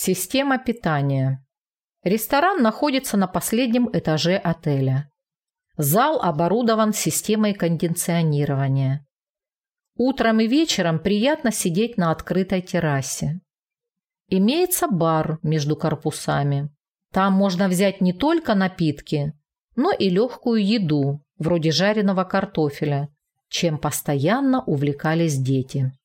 Система питания. Ресторан находится на последнем этаже отеля. Зал оборудован системой кондиционирования. Утром и вечером приятно сидеть на открытой террасе. Имеется бар между корпусами. Там можно взять не только напитки, но и легкую еду, вроде жареного картофеля, чем постоянно увлекались дети.